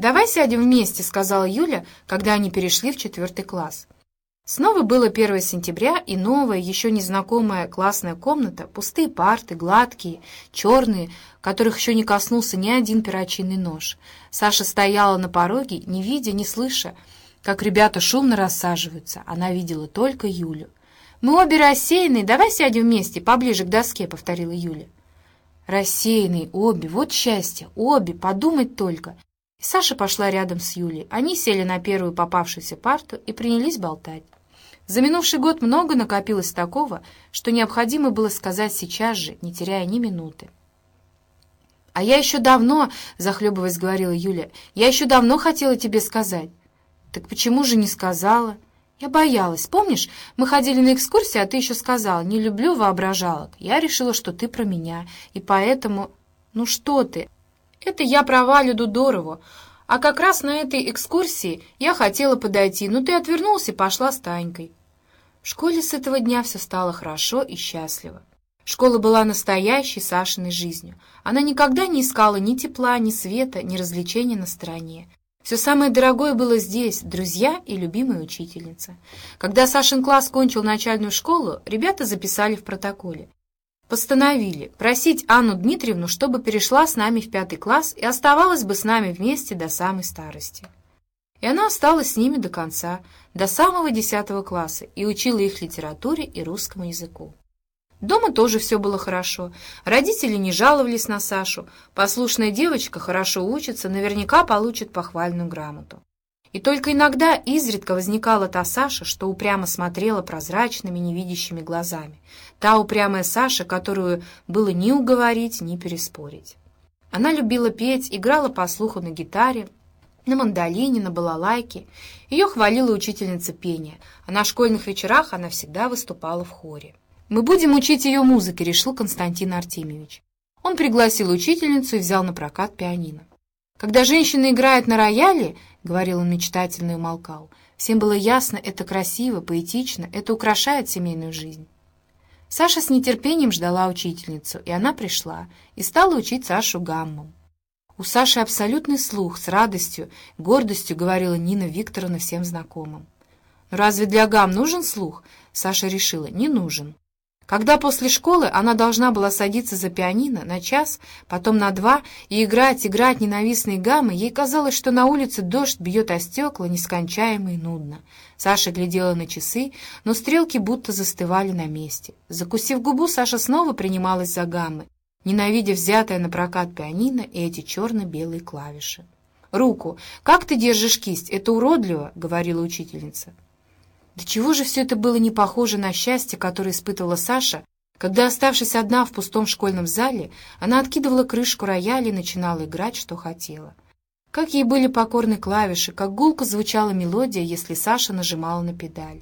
«Давай сядем вместе», — сказала Юля, когда они перешли в четвертый класс. Снова было 1 сентября, и новая, еще незнакомая классная комната, пустые парты, гладкие, черные, которых еще не коснулся ни один перочинный нож. Саша стояла на пороге, не видя, не слыша, как ребята шумно рассаживаются. Она видела только Юлю. «Мы обе рассеянные, давай сядем вместе, поближе к доске», — повторила Юля. «Рассеянные, обе, вот счастье, обе, подумать только». И Саша пошла рядом с Юлей. Они сели на первую попавшуюся парту и принялись болтать. За минувший год много накопилось такого, что необходимо было сказать сейчас же, не теряя ни минуты. «А я еще давно, — захлебываясь, говорила Юля, — я еще давно хотела тебе сказать». «Так почему же не сказала?» «Я боялась. Помнишь, мы ходили на экскурсии, а ты еще сказала, не люблю воображалок. Я решила, что ты про меня, и поэтому...» «Ну что ты? Это я про Валю Дудорову. А как раз на этой экскурсии я хотела подойти, но ты отвернулся и пошла с Танькой». В школе с этого дня все стало хорошо и счастливо. Школа была настоящей Сашиной жизнью. Она никогда не искала ни тепла, ни света, ни развлечения на стороне. Все самое дорогое было здесь, друзья и любимая учительница. Когда Сашин класс кончил начальную школу, ребята записали в протоколе. Постановили просить Анну Дмитриевну, чтобы перешла с нами в пятый класс и оставалась бы с нами вместе до самой старости. И она осталась с ними до конца, до самого десятого класса, и учила их литературе и русскому языку. Дома тоже все было хорошо. Родители не жаловались на Сашу. Послушная девочка хорошо учится, наверняка получит похвальную грамоту. И только иногда изредка возникала та Саша, что упрямо смотрела прозрачными, невидящими глазами. Та упрямая Саша, которую было ни уговорить, ни переспорить. Она любила петь, играла по слуху на гитаре, на мандолине, на балалайке. Ее хвалила учительница пения, а на школьных вечерах она всегда выступала в хоре. «Мы будем учить ее музыке», — решил Константин Артемьевич. Он пригласил учительницу и взял на прокат пианино. «Когда женщина играет на рояле», — говорил он мечтательно и умолкал, всем было ясно, это красиво, поэтично, это украшает семейную жизнь. Саша с нетерпением ждала учительницу, и она пришла и стала учить Сашу гаммам. У Саши абсолютный слух, с радостью, гордостью говорила Нина Викторовна всем знакомым. «Но разве для гам нужен слух?» Саша решила, не нужен. Когда после школы она должна была садиться за пианино на час, потом на два, и играть, играть ненавистные гаммы, ей казалось, что на улице дождь бьет о стекла, нескончаемо и нудно. Саша глядела на часы, но стрелки будто застывали на месте. Закусив губу, Саша снова принималась за гаммы, ненавидя взятое на прокат пианино и эти черно-белые клавиши. «Руку! Как ты держишь кисть? Это уродливо!» — говорила учительница. До чего же все это было не похоже на счастье, которое испытывала Саша, когда, оставшись одна в пустом школьном зале, она откидывала крышку рояля и начинала играть, что хотела. Как ей были покорны клавиши, как гулко звучала мелодия, если Саша нажимала на педаль.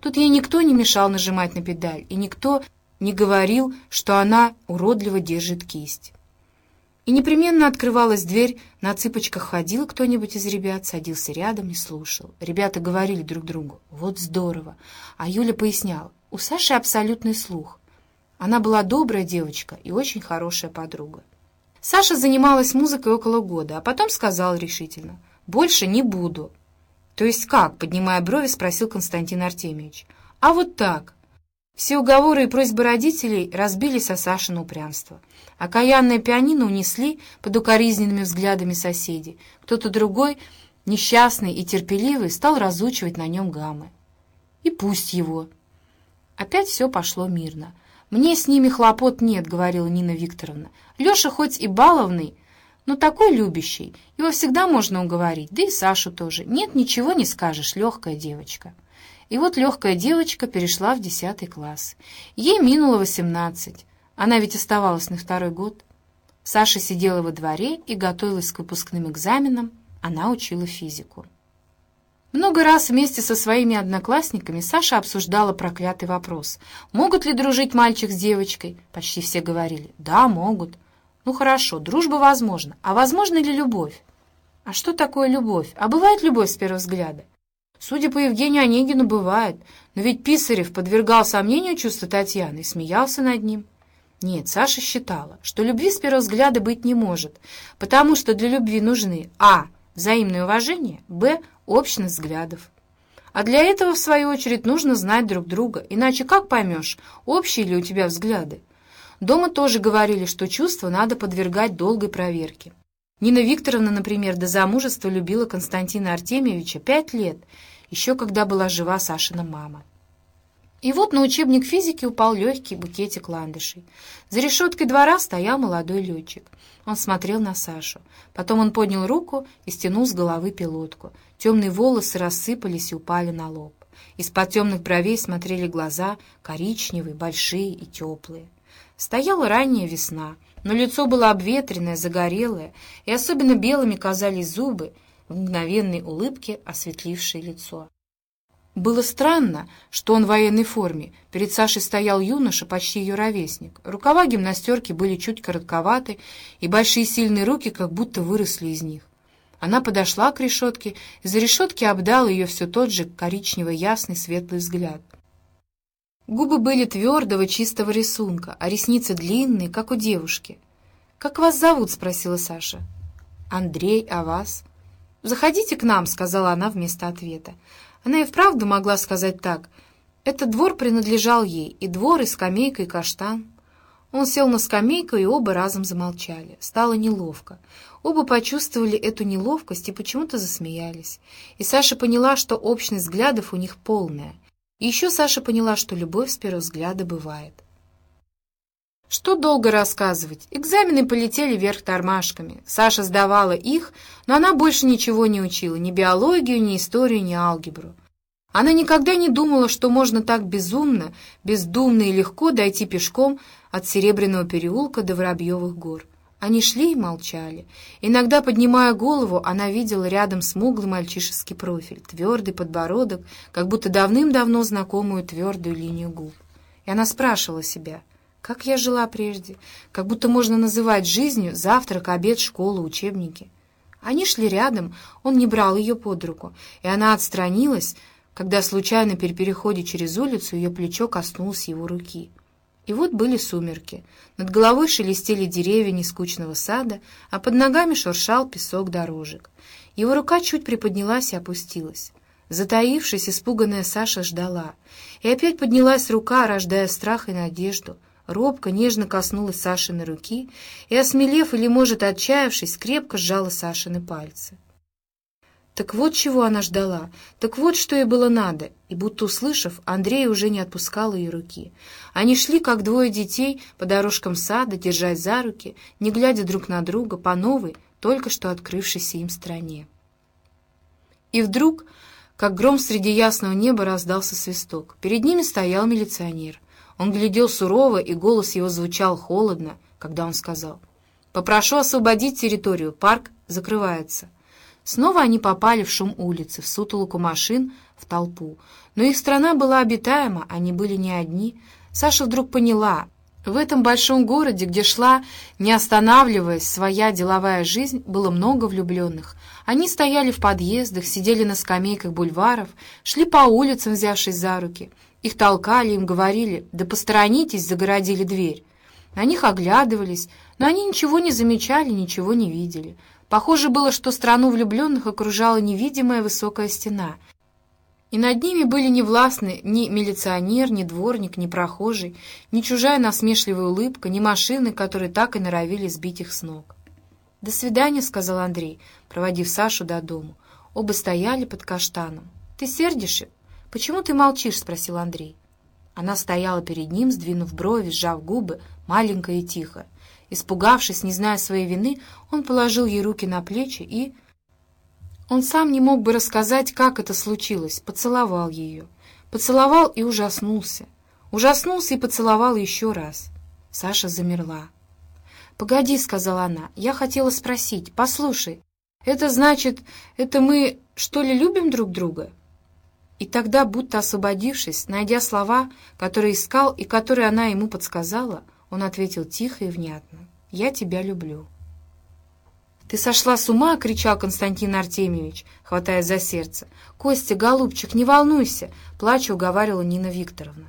Тут ей никто не мешал нажимать на педаль, и никто не говорил, что она уродливо держит кисть. И непременно открывалась дверь, на цыпочках ходил кто-нибудь из ребят, садился рядом и слушал. Ребята говорили друг другу «Вот здорово!» А Юля поясняла «У Саши абсолютный слух». Она была добрая девочка и очень хорошая подруга. Саша занималась музыкой около года, а потом сказала решительно «Больше не буду». «То есть как?» — поднимая брови, спросил Константин Артемьевич. «А вот так. Все уговоры и просьбы родителей разбились о Сашину упрямство. Окаянное пианино унесли под укоризненными взглядами соседей. Кто-то другой, несчастный и терпеливый, стал разучивать на нем гаммы. И пусть его. Опять все пошло мирно. «Мне с ними хлопот нет», — говорила Нина Викторовна. «Леша хоть и баловный, но такой любящий. Его всегда можно уговорить, да и Сашу тоже. Нет, ничего не скажешь, легкая девочка». И вот легкая девочка перешла в десятый класс. Ей минуло восемнадцать. Она ведь оставалась на второй год. Саша сидела во дворе и готовилась к выпускным экзаменам. Она учила физику. Много раз вместе со своими одноклассниками Саша обсуждала проклятый вопрос. Могут ли дружить мальчик с девочкой? Почти все говорили. Да, могут. Ну хорошо, дружба возможна. А возможна ли любовь? А что такое любовь? А бывает любовь с первого взгляда? Судя по Евгению Онегину, бывает. Но ведь Писарев подвергал сомнению чувства Татьяны и смеялся над ним. Нет, Саша считала, что любви с первого взгляда быть не может, потому что для любви нужны а. взаимное уважение, б. общность взглядов. А для этого, в свою очередь, нужно знать друг друга, иначе как поймешь, общие ли у тебя взгляды? Дома тоже говорили, что чувства надо подвергать долгой проверке. Нина Викторовна, например, до замужества любила Константина Артемьевича пять лет, еще когда была жива Сашина мама. И вот на учебник физики упал легкий букетик ландышей. За решеткой двора стоял молодой летчик. Он смотрел на Сашу. Потом он поднял руку и стянул с головы пилотку. Темные волосы рассыпались и упали на лоб. Из-под темных бровей смотрели глаза, коричневые, большие и теплые. Стояла ранняя весна, но лицо было обветренное, загорелое, и особенно белыми казались зубы в мгновенной улыбке, осветлившее лицо. Было странно, что он в военной форме. Перед Сашей стоял юноша, почти ее ровесник. Рукава гимнастерки были чуть коротковаты, и большие сильные руки как будто выросли из них. Она подошла к решетке, и за решетки обдал ее все тот же коричнево-ясный светлый взгляд. Губы были твердого, чистого рисунка, а ресницы длинные, как у девушки. «Как вас зовут?» — спросила Саша. «Андрей, а вас?» «Заходите к нам», — сказала она вместо ответа. Она и вправду могла сказать так. Этот двор принадлежал ей, и двор, и скамейка, и каштан. Он сел на скамейку, и оба разом замолчали. Стало неловко. Оба почувствовали эту неловкость и почему-то засмеялись. И Саша поняла, что общность взглядов у них полная. И еще Саша поняла, что любовь с первого взгляда бывает. Что долго рассказывать? Экзамены полетели вверх тормашками. Саша сдавала их, но она больше ничего не учила, ни биологию, ни историю, ни алгебру. Она никогда не думала, что можно так безумно, бездумно и легко дойти пешком от Серебряного переулка до Воробьевых гор. Они шли и молчали. Иногда, поднимая голову, она видела рядом смуглый мальчишеский профиль, твердый подбородок, как будто давным-давно знакомую твердую линию губ. И она спрашивала себя — как я жила прежде, как будто можно называть жизнью завтрак, обед, школу, учебники. Они шли рядом, он не брал ее под руку, и она отстранилась, когда случайно при переходе через улицу ее плечо коснулось его руки. И вот были сумерки. Над головой шелестели деревья нескучного сада, а под ногами шуршал песок дорожек. Его рука чуть приподнялась и опустилась. Затаившись, испуганная Саша ждала. И опять поднялась рука, рождая страх и надежду — робко, нежно коснулась Сашиной руки и, осмелев или, может, отчаявшись, крепко сжала Сашины пальцы. Так вот чего она ждала, так вот что ей было надо, и, будто услышав, Андрей уже не отпускал ее руки. Они шли, как двое детей, по дорожкам сада, держась за руки, не глядя друг на друга по новой, только что открывшейся им стране. И вдруг, как гром среди ясного неба, раздался свисток. Перед ними стоял милиционер — он глядел сурово, и голос его звучал холодно, когда он сказал «Попрошу освободить территорию, парк закрывается». Снова они попали в шум улицы, в сутолоку машин, в толпу. Но их страна была обитаема, они были не одни. Саша вдруг поняла, в этом большом городе, где шла, не останавливаясь, своя деловая жизнь, было много влюбленных. Они стояли в подъездах, сидели на скамейках бульваров, шли по улицам, взявшись за руки — их толкали, им говорили «да посторонитесь», загородили дверь. На них оглядывались, но они ничего не замечали, ничего не видели. Похоже было, что страну влюбленных окружала невидимая высокая стена, и над ними были не властны ни милиционер, ни дворник, ни прохожий, ни чужая насмешливая улыбка, ни машины, которые так и норовили сбить их с ног. «До свидания», — сказал Андрей, проводив Сашу до дому. Оба стояли под каштаном. «Ты сердишься?» «Почему ты молчишь?» — спросил Андрей. Она стояла перед ним, сдвинув брови, сжав губы, маленькая и тихо. Испугавшись, не зная своей вины, он положил ей руки на плечи и... Он сам не мог бы рассказать, как это случилось, поцеловал ее. Поцеловал и ужаснулся. Ужаснулся и поцеловал еще раз. Саша замерла. «Погоди», — сказала она, — «я хотела спросить. Послушай, это значит, это мы, что ли, любим друг друга?» И тогда, будто освободившись, найдя слова, которые искал и которые она ему подсказала, он ответил тихо и внятно. «Я тебя люблю». «Ты сошла с ума!» — кричал Константин Артемьевич, хватая за сердце. «Костя, голубчик, не волнуйся!» — плача уговаривала Нина Викторовна.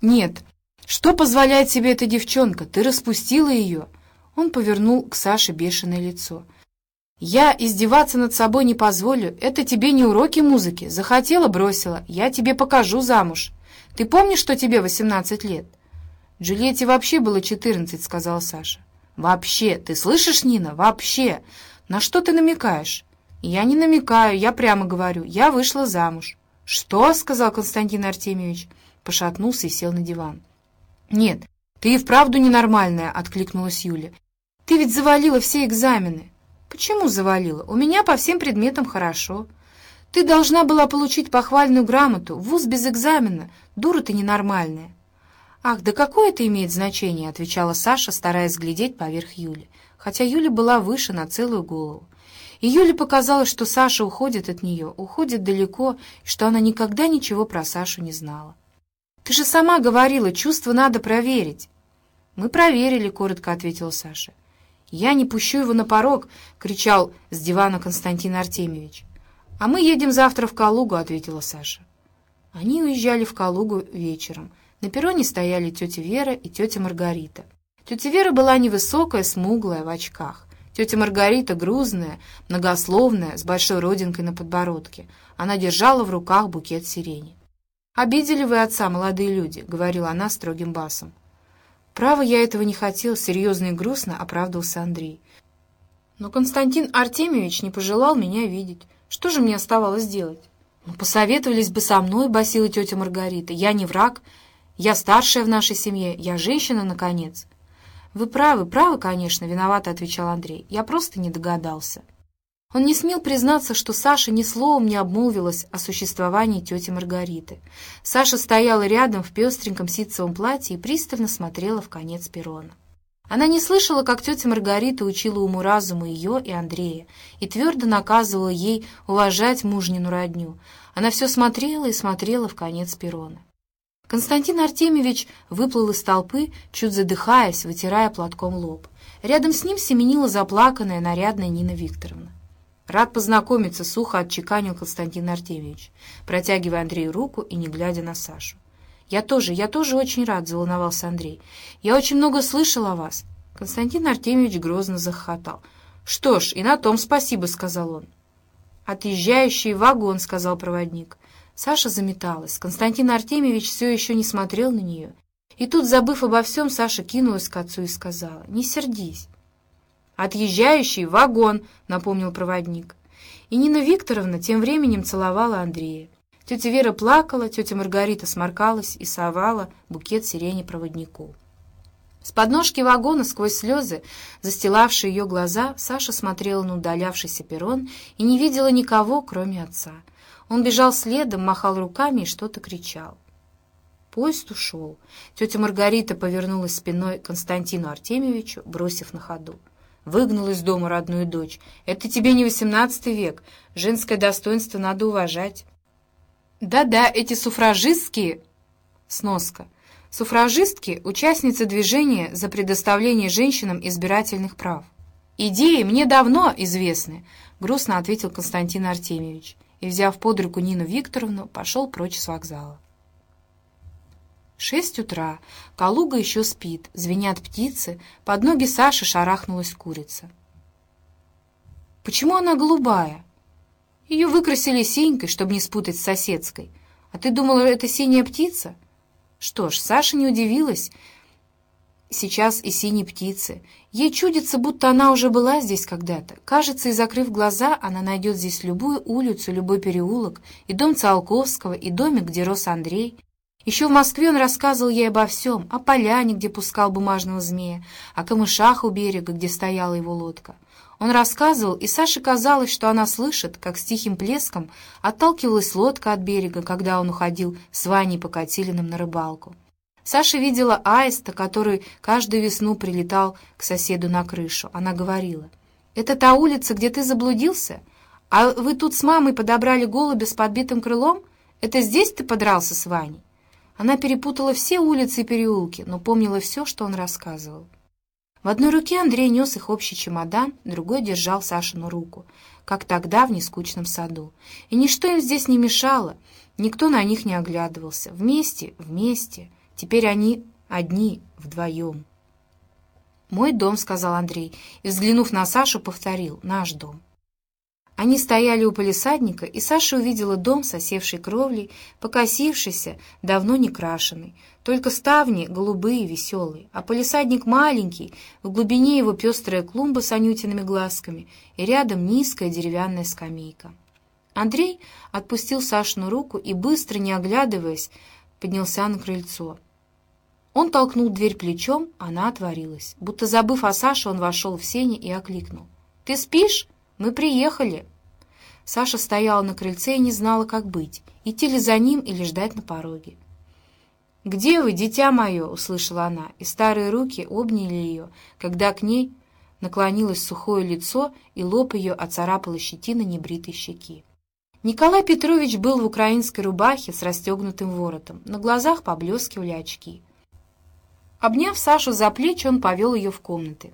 «Нет! Что позволяет себе эта девчонка? Ты распустила ее!» Он повернул к Саше бешеное лицо. Я издеваться над собой не позволю. Это тебе не уроки музыки. Захотела, бросила. Я тебе покажу замуж. Ты помнишь, что тебе 18 лет? Джульетте вообще было 14, сказал Саша. Вообще, ты слышишь, Нина? Вообще. На что ты намекаешь? Я не намекаю, я прямо говорю. Я вышла замуж. Что? сказал Константин Артемьевич. Пошатнулся и сел на диван. Нет, ты и вправду ненормальная, откликнулась Юля. Ты ведь завалила все экзамены. Почему завалила? У меня по всем предметам хорошо. Ты должна была получить похвальную грамоту, вуз без экзамена. Дура ты ненормальная. Ах, да какое это имеет значение, отвечала Саша, стараясь глядеть поверх Юли, хотя Юля была выше на целую голову. И Юле показалось, что Саша уходит от нее, уходит далеко, и что она никогда ничего про Сашу не знала. «Ты же сама говорила, чувства надо проверить». «Мы проверили», — коротко ответила Саша. «Я не пущу его на порог!» — кричал с дивана Константин Артемьевич. «А мы едем завтра в Калугу», — ответила Саша. Они уезжали в Калугу вечером. На перроне стояли тетя Вера и тетя Маргарита. Тетя Вера была невысокая, смуглая, в очках. Тетя Маргарита грузная, многословная, с большой родинкой на подбородке. Она держала в руках букет сирени. «Обидели вы отца, молодые люди», — говорила она строгим басом. «Право, я этого не хотел», — серьезно и грустно оправдывался Андрей. «Но Константин Артемьевич не пожелал меня видеть. Что же мне оставалось делать?» «Ну, посоветовались бы со мной», — басила тетя Маргарита. «Я не враг, я старшая в нашей семье, я женщина, наконец». «Вы правы, правы, конечно», — виновато отвечал Андрей. «Я просто не догадался». Он не смел признаться, что Саша ни словом не обмолвилась о существовании тети Маргариты. Саша стояла рядом в пестреньком ситцевом платье и пристально смотрела в конец перрона. Она не слышала, как тетя Маргарита учила уму-разуму ее и Андрея и твердо наказывала ей уважать мужнину родню. Она все смотрела и смотрела в конец перрона. Константин Артемьевич выплыл из толпы, чуть задыхаясь, вытирая платком лоб. Рядом с ним семенила заплаканная нарядная Нина Викторовна. «Рад познакомиться», — сухо отчеканил Константин Артемьевич, протягивая Андрею руку и не глядя на Сашу. «Я тоже, я тоже очень рад», — заволновался Андрей. «Я очень много слышал о вас». Константин Артемьевич грозно захохотал. «Что ж, и на том спасибо», — сказал он. «Отъезжающий вагон», — сказал проводник. Саша заметалась. Константин Артемьевич все еще не смотрел на нее. И тут, забыв обо всем, Саша кинулась к отцу и сказала, «Не сердись». «Отъезжающий вагон», — напомнил проводник. И Нина Викторовна тем временем целовала Андрея. Тетя Вера плакала, тетя Маргарита сморкалась и совала букет сирени проводнику. С подножки вагона сквозь слезы, застилавшие ее глаза, Саша смотрела на удалявшийся перрон и не видела никого, кроме отца. Он бежал следом, махал руками и что-то кричал. Поезд ушел. Тетя Маргарита повернулась спиной к Константину Артемьевичу, бросив на ходу. Выгнал из дома родную дочь. Это тебе не восемнадцатый век. Женское достоинство надо уважать. Да-да, эти суфражистские... Сноска. Суфражистки — участницы движения за предоставление женщинам избирательных прав. «Идеи мне давно известны», — грустно ответил Константин Артемьевич и, взяв под руку Нину Викторовну, пошел прочь с вокзала. Шесть утра. Калуга еще спит. Звенят птицы. Под ноги Саши шарахнулась курица. Почему она голубая? Ее выкрасили синькой, чтобы не спутать с соседской. А ты думала, это синяя птица? Что ж, Саша не удивилась. Сейчас и синей птицы. Ей чудится, будто она уже была здесь когда-то. Кажется, и закрыв глаза, она найдет здесь любую улицу, любой переулок, и дом Циолковского, и домик, где рос Андрей, еще в Москве он рассказывал ей обо всем, о поляне, где пускал бумажного змея, о камышах у берега, где стояла его лодка. Он рассказывал, и Саше казалось, что она слышит, как с тихим плеском отталкивалась лодка от берега, когда он уходил с Ваней по Катилиным на рыбалку. Саша видела аиста, который каждую весну прилетал к соседу на крышу. Она говорила, «Это та улица, где ты заблудился? А вы тут с мамой подобрали голубя с подбитым крылом? Это здесь ты подрался с Ваней?» Она перепутала все улицы и переулки, но помнила все, что он рассказывал. В одной руке Андрей нес их общий чемодан, другой держал Сашину руку, как тогда в нескучном саду. И ничто им здесь не мешало, никто на них не оглядывался. Вместе, вместе. Теперь они одни, вдвоем. «Мой дом», — сказал Андрей, и, взглянув на Сашу, повторил «наш дом». Они стояли у полисадника, и Саша увидела дом с осевшей кровлей, покосившийся, давно не крашеный, только ставни голубые, веселые, а полисадник маленький, в глубине его пестрая клумба с анютиными глазками и рядом низкая деревянная скамейка. Андрей отпустил Сашину руку и, быстро не оглядываясь, поднялся на крыльцо. Он толкнул дверь плечом, она отворилась. Будто забыв о Саше, он вошел в сени и окликнул. «Ты спишь?» «Мы приехали!» Саша стояла на крыльце и не знала, как быть, идти ли за ним или ждать на пороге. «Где вы, дитя мое?» — услышала она, и старые руки обняли ее, когда к ней наклонилось сухое лицо, и лоб ее оцарапала щетина небритой щеки. Николай Петрович был в украинской рубахе с расстегнутым воротом, на глазах поблескивали очки. Обняв Сашу за плечи, он повел ее в комнаты.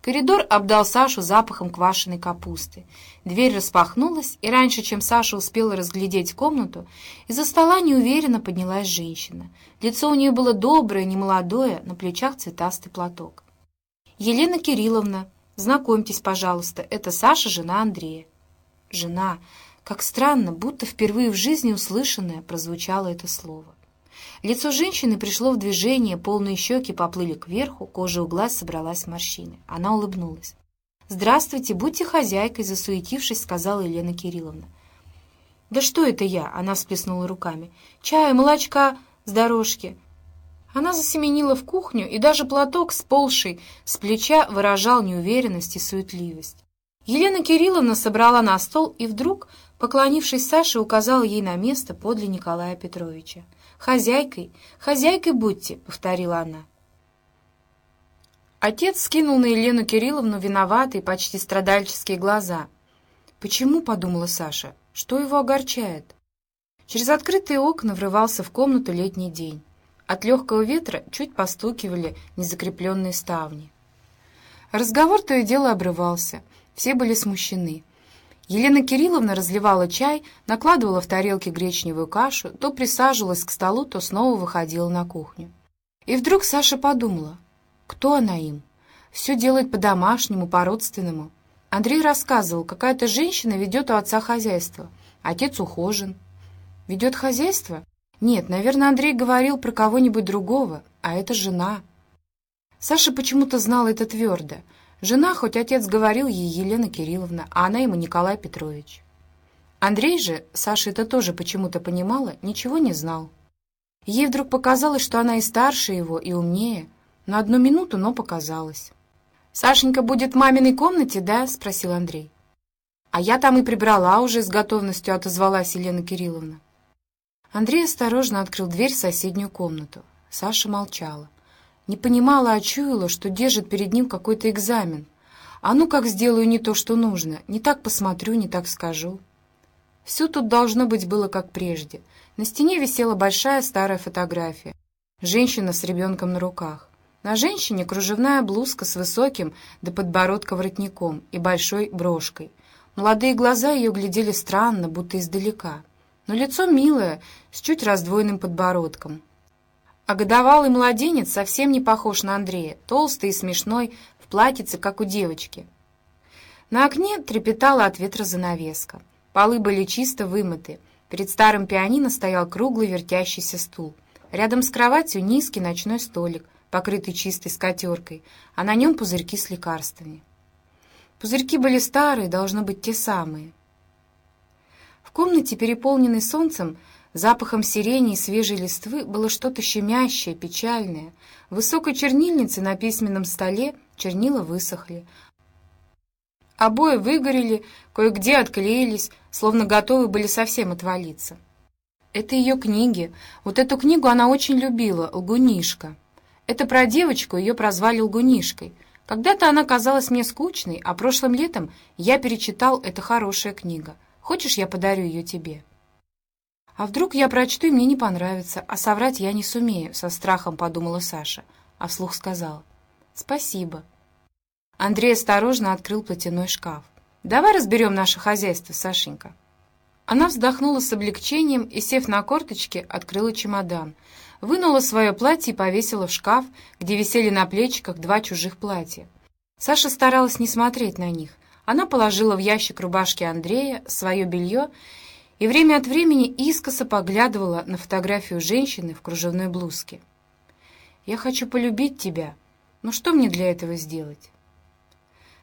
Коридор обдал Сашу запахом квашеной капусты. Дверь распахнулась, и раньше, чем Саша успела разглядеть комнату, из-за стола неуверенно поднялась женщина. Лицо у нее было доброе, немолодое, на плечах цветастый платок. «Елена Кирилловна, знакомьтесь, пожалуйста, это Саша, жена Андрея». «Жена». Как странно, будто впервые в жизни услышанное прозвучало это слово. Лицо женщины пришло в движение, полные щеки поплыли кверху, кожа у глаз собралась морщины. Она улыбнулась. «Здравствуйте, будьте хозяйкой», — засуетившись, сказала Елена Кирилловна. «Да что это я?» — она всплеснула руками. «Чая, молочка с дорожки». Она засеменила в кухню, и даже платок, сползший с плеча, выражал неуверенность и суетливость. Елена Кирилловна собрала на стол и вдруг, поклонившись Саше, указала ей на место подле Николая Петровича. «Хозяйкой, хозяйкой будьте», — повторила она. Отец скинул на Елену Кирилловну виноватые, почти страдальческие глаза. «Почему?» — подумала Саша. «Что его огорчает?» Через открытые окна врывался в комнату летний день. От легкого ветра чуть постукивали незакрепленные ставни. Разговор то и дело обрывался. Все были смущены. Елена Кирилловна разливала чай, накладывала в тарелки гречневую кашу, то присаживалась к столу, то снова выходила на кухню. И вдруг Саша подумала, кто она им? Все делает по-домашнему, по-родственному. Андрей рассказывал, какая-то женщина ведет у отца хозяйство. Отец ухожен. Ведет хозяйство? Нет, наверное, Андрей говорил про кого-нибудь другого, а это жена. Саша почему-то знала это твердо — Жена, хоть отец говорил ей Елена Кирилловна, а она ему Николай Петрович. Андрей же, Саша это тоже почему-то понимала, ничего не знал. Ей вдруг показалось, что она и старше его, и умнее. На одну минуту, но показалось. «Сашенька будет в маминой комнате, да?» — спросил Андрей. «А я там и прибрала уже», — с готовностью отозвалась Елена Кирилловна. Андрей осторожно открыл дверь в соседнюю комнату. Саша молчала. Не понимала, а чуяла, что держит перед ним какой-то экзамен. А ну как сделаю не то, что нужно, не так посмотрю, не так скажу. Все тут должно быть было как прежде. На стене висела большая старая фотография. Женщина с ребенком на руках. На женщине кружевная блузка с высоким до подбородка воротником и большой брошкой. Молодые глаза ее глядели странно, будто издалека. Но лицо милое, с чуть раздвоенным подбородком, а годовалый младенец совсем не похож на Андрея, толстый и смешной, в платьице, как у девочки. На окне трепетала от ветра занавеска. Полы были чисто вымыты. Перед старым пианино стоял круглый вертящийся стул. Рядом с кроватью низкий ночной столик, покрытый чистой скатеркой, а на нем пузырьки с лекарствами. Пузырьки были старые, должно быть, те самые. В комнате, переполненной солнцем, Запахом сирени и свежей листвы было что-то щемящее, печальное. В высокой чернильнице на письменном столе чернила высохли. Обои выгорели, кое-где отклеились, словно готовы были совсем отвалиться. Это ее книги. Вот эту книгу она очень любила, «Лгунишка». Это про девочку, ее прозвали Лгунишкой. Когда-то она казалась мне скучной, а прошлым летом я перечитал «Это хорошая книга». Хочешь, я подарю ее тебе?» «А вдруг я прочту, и мне не понравится, а соврать я не сумею», — со страхом подумала Саша, а вслух сказала. «Спасибо». Андрей осторожно открыл платяной шкаф. «Давай разберем наше хозяйство, Сашенька». Она вздохнула с облегчением и, сев на корточки, открыла чемодан. вынула свое платье и повесила в шкаф, где висели на плечиках два чужих платья. Саша старалась не смотреть на них. Она положила в ящик рубашки Андрея свое белье и время от времени искоса поглядывала на фотографию женщины в кружевной блузке. «Я хочу полюбить тебя. Но что мне для этого сделать?»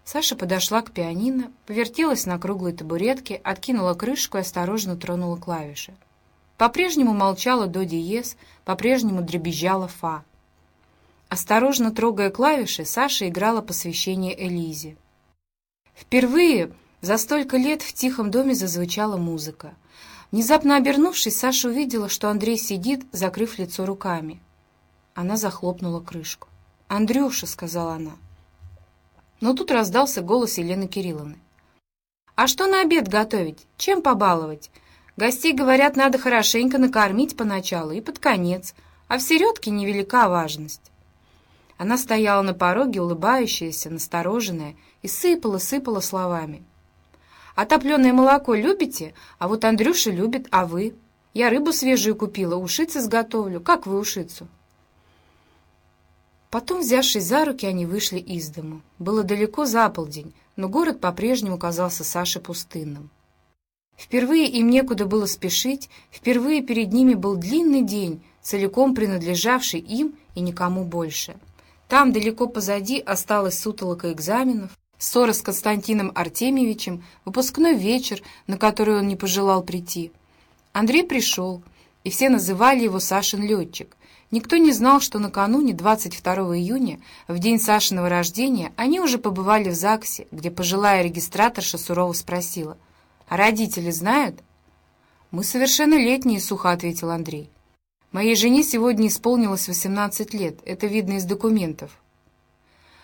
Саша подошла к пианино, повертелась на круглой табуретке, откинула крышку и осторожно тронула клавиши. По-прежнему молчала до диез, по-прежнему дребезжала фа. Осторожно трогая клавиши, Саша играла посвящение Элизе. Впервые за столько лет в тихом доме зазвучала музыка. Внезапно обернувшись, Саша увидела, что Андрей сидит, закрыв лицо руками. Она захлопнула крышку. «Андрюша», — сказала она. Но тут раздался голос Елены Кирилловны. «А что на обед готовить? Чем побаловать? Гостей, говорят, надо хорошенько накормить поначалу и под конец, а в середке невелика важность». Она стояла на пороге, улыбающаяся, настороженная, и сыпала-сыпала словами. «А молоко любите? А вот Андрюша любит, а вы? Я рыбу свежую купила, ушицы сготовлю. Как вы ушицу?» Потом, взявшись за руки, они вышли из дому. Было далеко за полдень, но город по-прежнему казался Саше пустынным. Впервые им некуда было спешить, впервые перед ними был длинный день, целиком принадлежавший им и никому больше. Там, далеко позади, осталась сутолока экзаменов, ссора с Константином Артемьевичем, выпускной вечер, на который он не пожелал прийти. Андрей пришел, и все называли его Сашин летчик. Никто не знал, что накануне, 22 июня, в день Сашиного рождения, они уже побывали в ЗАГСе, где пожилая регистраторша сурово спросила, «А родители знают?» «Мы совершеннолетние», — сухо ответил Андрей. «Моей жене сегодня исполнилось 18 лет, это видно из документов».